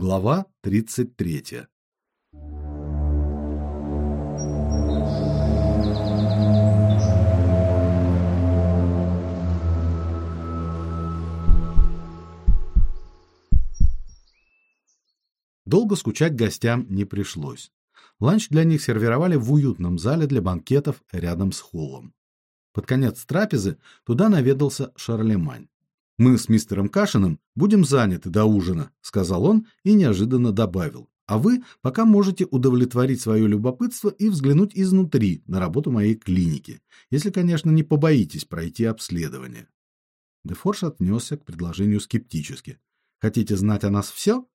Глава 33. Долго скучать гостям не пришлось. Ланч для них сервировали в уютном зале для банкетов рядом с холлом. Под конец трапезы туда наведался Шарлемань. Мы с мистером Кашиным будем заняты до ужина, сказал он и неожиданно добавил: а вы пока можете удовлетворить свое любопытство и взглянуть изнутри на работу моей клиники, если, конечно, не побоитесь пройти обследование. Дефорж отнесся к предложению скептически. Хотите знать о нас все?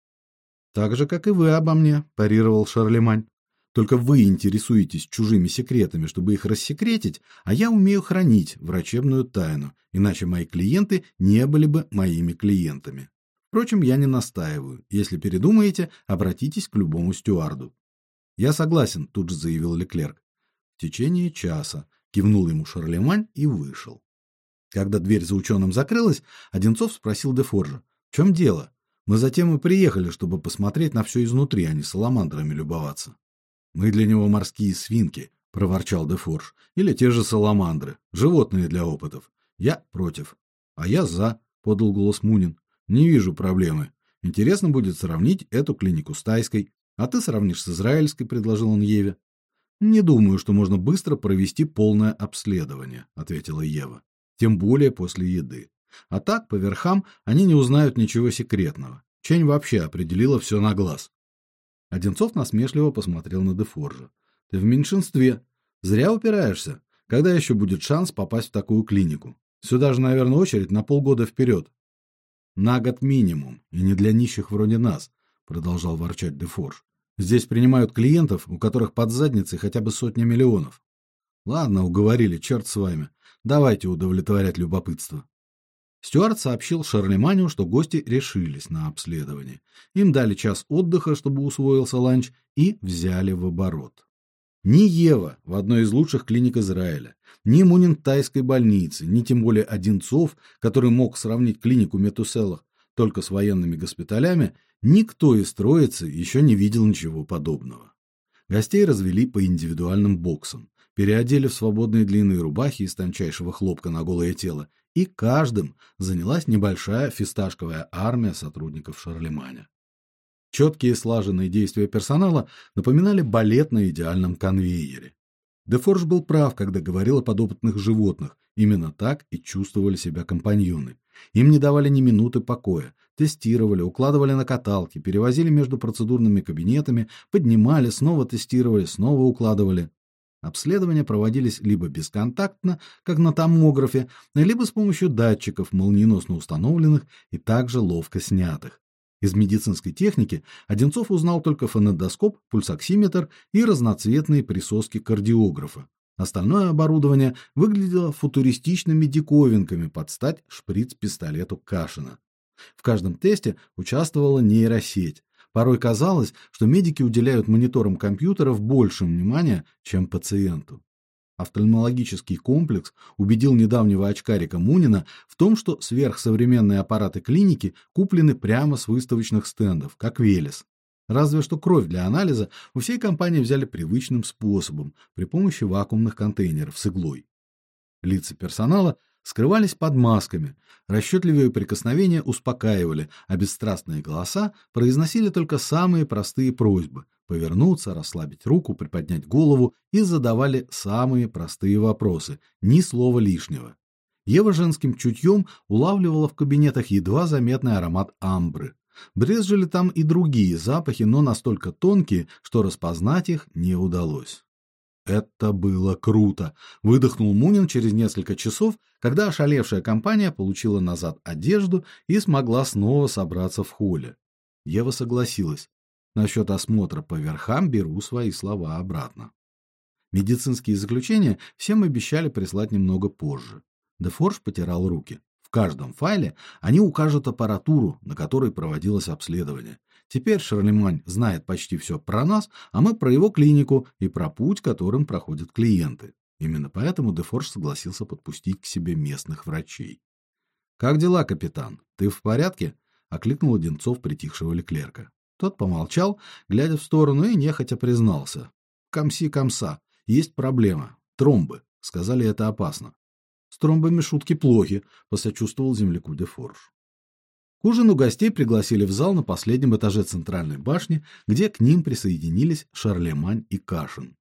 Так же, как и вы обо мне, парировал Шарлемань. Только вы интересуетесь чужими секретами, чтобы их рассекретить, а я умею хранить врачебную тайну, иначе мои клиенты не были бы моими клиентами. Впрочем, я не настаиваю. Если передумаете, обратитесь к любому стюарду. Я согласен, тут же заявил Леклерк. В течение часа кивнул ему Шарлемань и вышел. Когда дверь за ученым закрылась, Одинцов спросил Дефоржа: "В чем дело? Мы затем и приехали, чтобы посмотреть на все изнутри, а не саламандрами любоваться". Мы для него морские свинки, проворчал Дефорж. Или те же саламандры, животные для опытов. Я против. А я за, подал голос Мунин. Не вижу проблемы. Интересно будет сравнить эту клинику с тайской, а ты сравнишь с израильской, предложил он Еве. Не думаю, что можно быстро провести полное обследование, ответила Ева. Тем более после еды. А так по верхам они не узнают ничего секретного. Чень вообще определила все на глаз. Одинцов насмешливо посмотрел на Дефоржа. Ты в меньшинстве. Зря упираешься. Когда еще будет шанс попасть в такую клинику? Сюда же, наверное, очередь на полгода вперед. На год минимум, и не для нищих вроде нас, продолжал ворчать Дефорж. Здесь принимают клиентов, у которых под задницей хотя бы сотня миллионов. Ладно, уговорили, черт с вами. Давайте удовлетворять любопытство. Стюарт сообщил Шарлеманю, что гости решились на обследование. Им дали час отдыха, чтобы усвоился ланч, и взяли в оборот. Ни Ева в одной из лучших клиник Израиля, ни Мунинтайской больницы, ни тем более Одинцов, который мог сравнить клинику Метуселах только с военными госпиталями, никто из троицы еще не видел ничего подобного. Гостей развели по индивидуальным боксам, переодели в свободные длинные рубахи из тончайшего хлопка на голое тело и каждым занялась небольшая фисташковая армия сотрудников Шарлеманя. Четкие слаженные действия персонала напоминали балет на идеальном конвейере. Дефорж был прав, когда говорил о подопытных животных. Именно так и чувствовали себя компаньоны. Им не давали ни минуты покоя, тестировали, укладывали на каталки, перевозили между процедурными кабинетами, поднимали, снова тестировали, снова укладывали. Обследования проводились либо бесконтактно, как на томографе, либо с помощью датчиков, молниеносно установленных и также ловко снятых. Из медицинской техники Одинцов узнал только фонендоскоп, пульсоксиметр и разноцветные присоски кардиографа. Остальное оборудование выглядело футуристичными диковинками под стать шприц-пистолету Кашина. В каждом тесте участвовала нейросеть, Порой казалось, что медики уделяют мониторам компьютеров больше внимания, чем пациенту. Офтальмологический комплекс убедил недавнего очкарика Мунина в том, что сверхсовременные аппараты клиники куплены прямо с выставочных стендов, как Велес. Разве что кровь для анализа у всей компании взяли привычным способом, при помощи вакуумных контейнеров с иглой. Лица персонала скрывались под масками. Расчетливые прикосновения успокаивали, а бесстрастные голоса произносили только самые простые просьбы: повернуться, расслабить руку, приподнять голову и задавали самые простые вопросы, ни слова лишнего. Ева женским чутьем улавливала в кабинетах едва заметный аромат амбры. Брезжили там и другие запахи, но настолько тонкие, что распознать их не удалось. Это было круто, выдохнул Мунин через несколько часов, когда ошалевшая компания получила назад одежду и смогла снова собраться в холле. Ева согласилась. Насчет осмотра по верхам беру свои слова обратно. Медицинские заключения всем обещали прислать немного позже. Дефорж потирал руки. В каждом файле они укажут аппаратуру, на которой проводилось обследование. Теперь Шарлемань знает почти все про нас, а мы про его клинику и про путь, которым проходят клиенты. Именно поэтому Дефорж согласился подпустить к себе местных врачей. Как дела, капитан? Ты в порядке? окликнул Одинцов притихшего Леклерка. Тот помолчал, глядя в сторону, и нехотя признался: "Комси комса, есть проблема. Тромбы. Сказали, это опасно. С тромбами шутки плохи, посочувствовал земляку Дефорж. К ужину гостей пригласили в зал на последнем этаже центральной башни, где к ним присоединились Шарлемань и Кашин.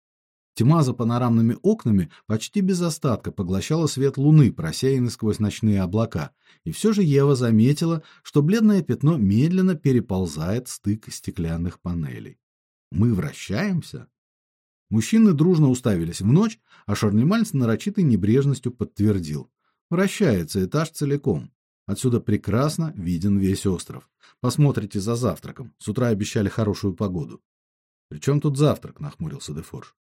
Тьма за панорамными окнами почти без остатка поглощала свет луны, просеянный сквозь ночные облака, и все же Ева заметила, что бледное пятно медленно переползает стык стеклянных панелей. Мы вращаемся. Мужчины дружно уставились в ночь, а Шарлемань с нарочитой небрежностью подтвердил: вращается этаж целиком. Отсюда прекрасно виден весь остров. Посмотрите за завтраком. С утра обещали хорошую погоду. Причем тут завтрак, нахмурился Дефорж.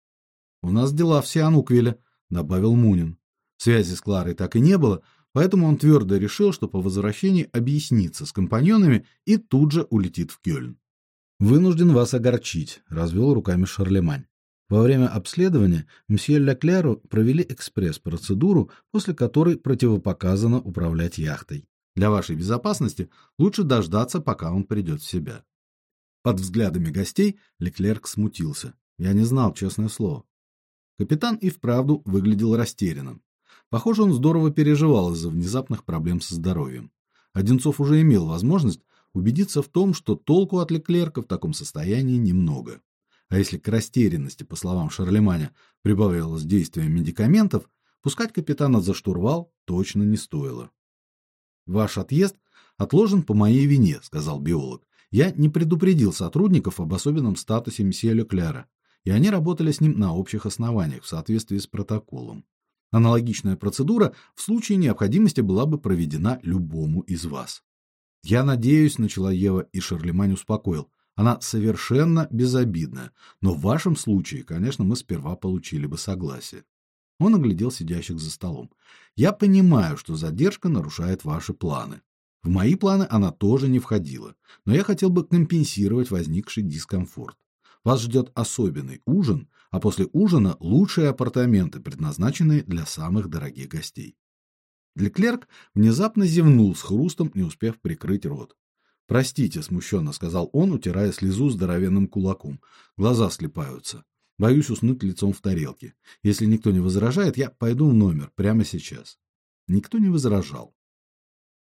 У нас дела в Сиануквиле, добавил Мунин. Связи с Кларой так и не было, поэтому он твердо решил, что по возвращении объяснится с компаньонами и тут же улетит в Кёльн. Вынужден вас огорчить, развел руками Шарлемань. Во время обследования мсье Леклеру провели экспресс-процедуру, после которой противопоказано управлять яхтой. Для вашей безопасности лучше дождаться, пока он придет в себя. Под взглядами гостей Леклерк смутился. Я не знал, честное слово. Капитан и вправду выглядел растерянным. Похоже, он здорово переживал из-за внезапных проблем со здоровьем. Одинцов уже имел возможность убедиться в том, что толку от Леклерка в таком состоянии немного. А если к растерянности, по словам Шарлеманя, прибавилось действие медикаментов, пускать капитана за штурвал точно не стоило. Ваш отъезд отложен по моей вине, сказал биолог. Я не предупредил сотрудников об особенном статусе месье Леклера и они работали с ним на общих основаниях в соответствии с протоколом. Аналогичная процедура в случае необходимости была бы проведена любому из вас. Я надеюсь, начала Ева, и Шарлемань успокоил. Она совершенно безобидная, но в вашем случае, конечно, мы сперва получили бы согласие. Он оглядел сидящих за столом. Я понимаю, что задержка нарушает ваши планы. В мои планы она тоже не входила, но я хотел бы компенсировать возникший дискомфорт. Вас ждет особенный ужин, а после ужина лучшие апартаменты, предназначенные для самых дорогих гостей. Леклерк внезапно зевнул с хрустом, не успев прикрыть рот. "Простите", смущенно сказал он, утирая слезу здоровенным кулаком. Глаза слепаются. Боюсь уснуть лицом в тарелке. Если никто не возражает, я пойду в номер прямо сейчас. Никто не возражал.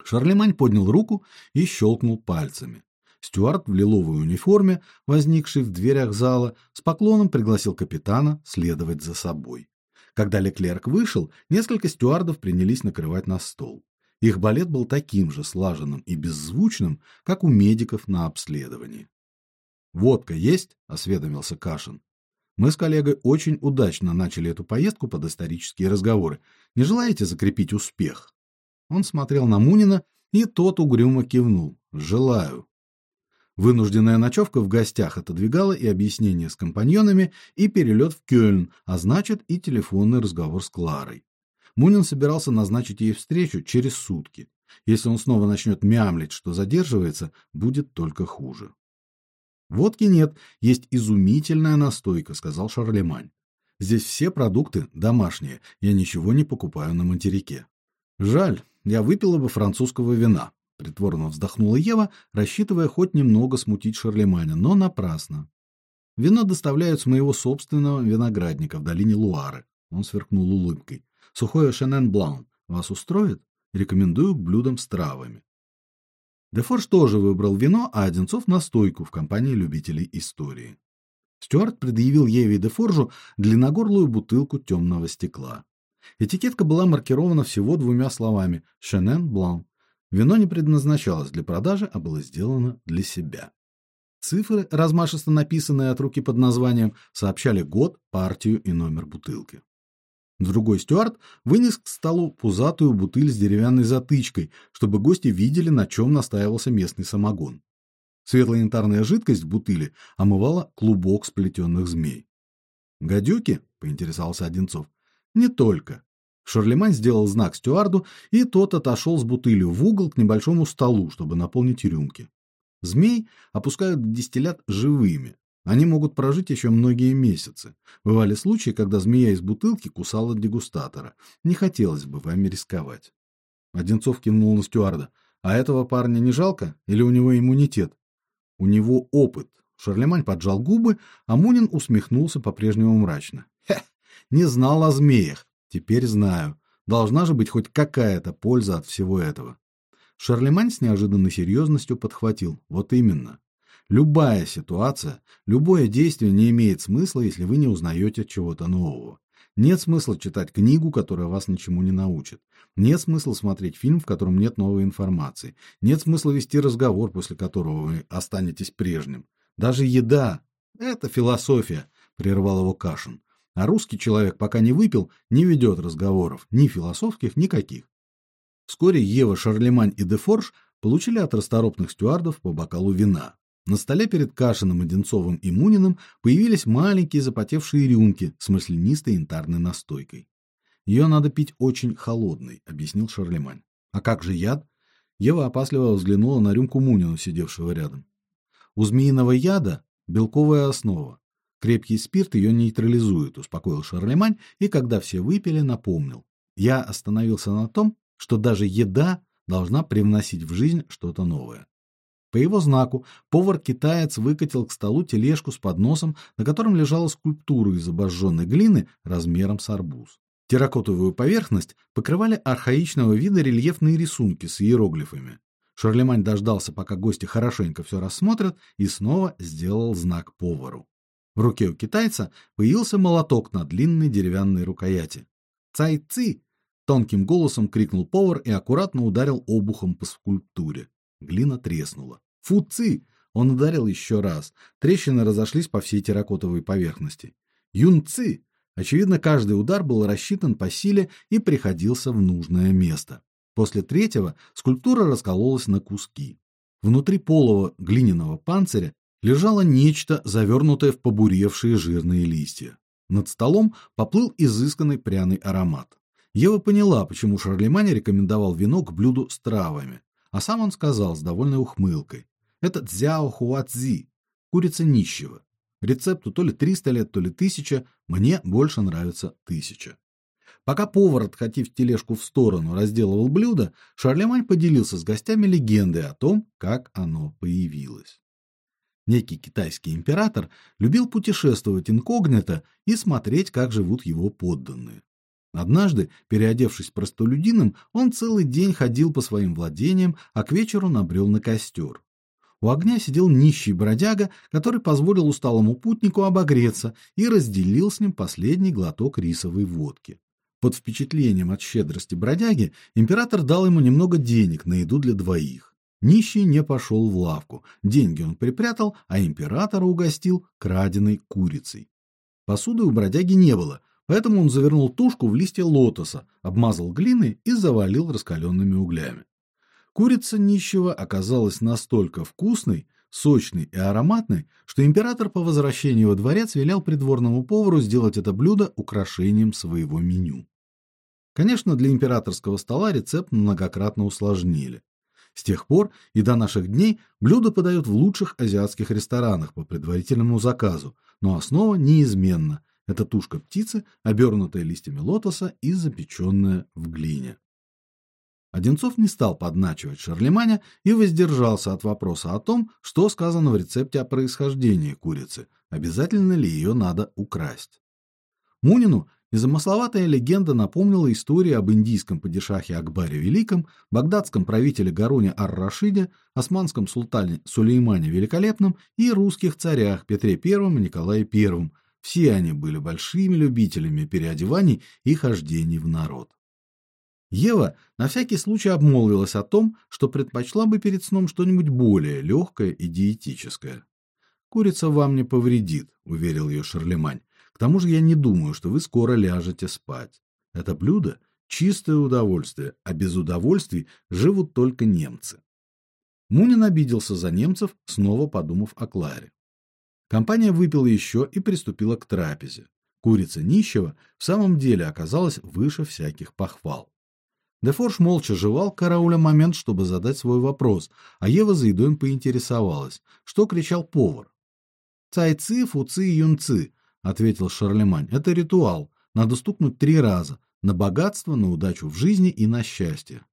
Шарлемань поднял руку и щелкнул пальцами. Стюарт в лиловой униформе, возникший в дверях зала, с поклоном пригласил капитана следовать за собой. Когда Леклерк вышел, несколько стюардов принялись накрывать на стол. Их балет был таким же слаженным и беззвучным, как у медиков на обследовании. Водка есть? осведомился Кашин. Мы с коллегой очень удачно начали эту поездку под исторические разговоры. Не желаете закрепить успех? Он смотрел на Мунина, и тот угрюмо кивнул. Желаю. Вынужденная ночевка в гостях отодвигала и объяснение с компаньонами, и перелет в Кёльн, а значит, и телефонный разговор с Кларой. Мунин собирался назначить ей встречу через сутки. Если он снова начнет мямлить, что задерживается, будет только хуже. Водки нет, есть изумительная настойка, сказал Шарлемань. Здесь все продукты домашние, я ничего не покупаю на материке. Жаль, я выпила бы французского вина притворно вздохнула Ева, рассчитывая хоть немного смутить Шарлеманя, но напрасно. Вино доставляют с моего собственного виноградника в долине Луары. Он сверкнул улыбкой. Сухое Шенен Блан вас устроит? Рекомендую к блюдам с травами. Дефорж тоже выбрал вино, а Одинцов настойку в компании любителей истории. Стюарт предъявил Еве и Дефоржу длинногорлую бутылку темного стекла. Этикетка была маркирована всего двумя словами: Шенен Блан. Вино не предназначалось для продажи, а было сделано для себя. Цифры, размашисто написанные от руки под названием, сообщали год, партию и номер бутылки. Другой стюард вынес к столу пузатую бутыль с деревянной затычкой, чтобы гости видели, на чем настаивался местный самогон. Светлая янтарная жидкость в бутыли омывала клубок сплетенных змей. "Гадюки?" поинтересовался Одинцов. "Не только. Шарлемань сделал знак стюарду, и тот отошел с бутылью в угол к небольшому столу, чтобы наполнить рюмки. Змей опускают дистиллят живыми. Они могут прожить еще многие месяцы. Бывали случаи, когда змея из бутылки кусала дегустатора. Не хотелось бы вами рисковать. Одинцов кивнул на стюарда. А этого парня не жалко или у него иммунитет? У него опыт. Шарлемань поджал губы, а Мунин усмехнулся по-прежнему мрачно. Хе, не знал о змеях. Теперь знаю. Должна же быть хоть какая-то польза от всего этого. Шарлемань с неожиданной серьезностью подхватил: "Вот именно. Любая ситуация, любое действие не имеет смысла, если вы не узнаете чего-то нового. Нет смысла читать книгу, которая вас ничему не научит. Нет смысла смотреть фильм, в котором нет новой информации. Нет смысла вести разговор, после которого вы останетесь прежним. Даже еда это философия, прервал его Кашин. А русский человек, пока не выпил, не ведет разговоров, ни философских, никаких. Вскоре Ева, Шарлемань и Дефорж получили от расторопных стюардов по бокалу вина. На столе перед Кашиным, Одинцовым и Муниным появились маленькие запотевшие рюмки с маслянистой янтарной настойкой. Ее надо пить очень холодной, объяснил Шарлемань. А как же яд? Ева опасливо взглянула на рюмку Мунина, сидевшего рядом. У змеиного яда белковая основа. Крепкий спирт ее нейтрализует, успокоил Шарлемань, и когда все выпили, напомнил: "Я остановился на том, что даже еда должна привносить в жизнь что-то новое. По его знаку повар-китаец выкатил к столу тележку с подносом, на котором лежала скульптура из обожженной глины размером с арбуз. Терракотовую поверхность покрывали архаичного вида рельефные рисунки с иероглифами. Шарлемань дождался, пока гости хорошенько все рассмотрят, и снова сделал знак повару. В руке у китайца появился молоток на длинной деревянной рукояти. "Цай-ци!" тонким голосом крикнул повар и аккуратно ударил обухом по скульптуре. Глина треснула. Фуци! Он ударил еще раз. Трещины разошлись по всей терракотовой поверхности. Юнци! Очевидно, каждый удар был рассчитан по силе и приходился в нужное место. После третьего скульптура раскололась на куски. Внутри полого глиняного панциря лежало нечто, завернутое в побуревшие жирные листья. Над столом поплыл изысканный пряный аромат. Ева поняла, почему Шарлемань рекомендовал вино к блюду с травами, а сам он сказал с довольной ухмылкой: это цзяо хуацзи, курица нищего. Рецепту то ли 300 лет, то ли 1000, мне больше нравится 1000. Пока повар, откатив тележку в сторону, разделывал блюдо, Шарлемань поделился с гостями легендой о том, как оно появилось. Некий китайский император любил путешествовать инкогнито и смотреть, как живут его подданные. Однажды, переодевшись простолюдином, он целый день ходил по своим владениям, а к вечеру набрел на костер. У огня сидел нищий бродяга, который позволил усталому путнику обогреться и разделил с ним последний глоток рисовой водки. Под впечатлением от щедрости бродяги император дал ему немного денег на еду для двоих. Нищий не пошел в лавку. Деньги он припрятал, а императора угостил краденой курицей. Посуды у бродяги не было, поэтому он завернул тушку в листья лотоса, обмазал глиной и завалил раскаленными углями. Курица нищего оказалась настолько вкусной, сочной и ароматной, что император по возвращении во дворец велел придворному повару сделать это блюдо украшением своего меню. Конечно, для императорского стола рецепт многократно усложнили. С тех пор и до наших дней блюдо подают в лучших азиатских ресторанах по предварительному заказу, но основа неизменна это тушка птицы, обернутая листьями лотоса и запеченная в глине. Одинцов не стал подначивать Шарлеманя и воздержался от вопроса о том, что сказано в рецепте о происхождении курицы, обязательно ли ее надо украсть. Мунину незамысловатая легенда напомнила историю об индийском падишахе Акбаре Великом, багдадском правителе Гаруне ар-Рашиде, османском султане Сулеймане Великолепном и русских царях Петре I и Николае I. Все они были большими любителями переодеваний и хождений в народ. Ева на всякий случай обмолвилась о том, что предпочла бы перед сном что-нибудь более легкое и диетическое. Курица вам не повредит, уверил ее Шарлемань. К тому же я не думаю, что вы скоро ляжете спать. Это блюдо чистое удовольствие, а без удовольствий живут только немцы. Мунин обиделся за немцев, снова подумав о Кларе. Компания выпила еще и приступила к трапезе. Курица нищего в самом деле оказалась выше всяких похвал. Дефорж молча жевал, карауля момент, чтобы задать свой вопрос, а Ева за едой поинтересовалась, что кричал повар. «Цайцы, фуцы, юнцы», — ответил Шарлемань. «Это ритуал. Надо стукнуть три раза. На богатство, на удачу в жизни и на счастье».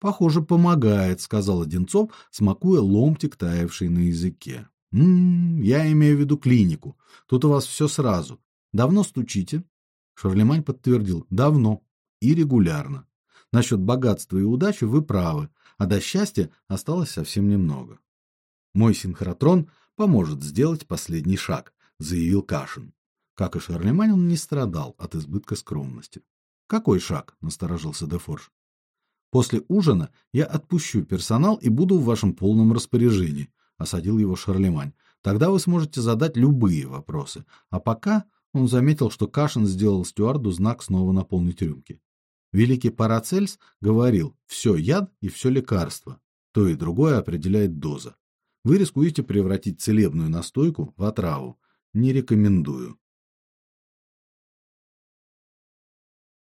Похоже, помогает, сказал Одинцов, смакуя ломтик, таявший на языке. М, я имею в виду клинику. Тут у вас все сразу. Давно стучите? Шарлемань подтвердил: давно и регулярно. Насчет богатства и удачи вы правы, а до счастья осталось совсем немного. Мой синхротрон поможет сделать последний шаг, заявил Кашин. Как и Шарлемань, он не страдал от избытка скромности. Какой шаг? насторожился Дефорж. После ужина я отпущу персонал и буду в вашем полном распоряжении, осадил его Шарлемань. Тогда вы сможете задать любые вопросы. А пока он заметил, что Кашин сделал стюарду знак снова наполнить рюмки. Великий Парацельс говорил: все яд и все лекарство. То и другое определяет доза. Вы рискуете превратить целебную настойку в отраву. Не рекомендую.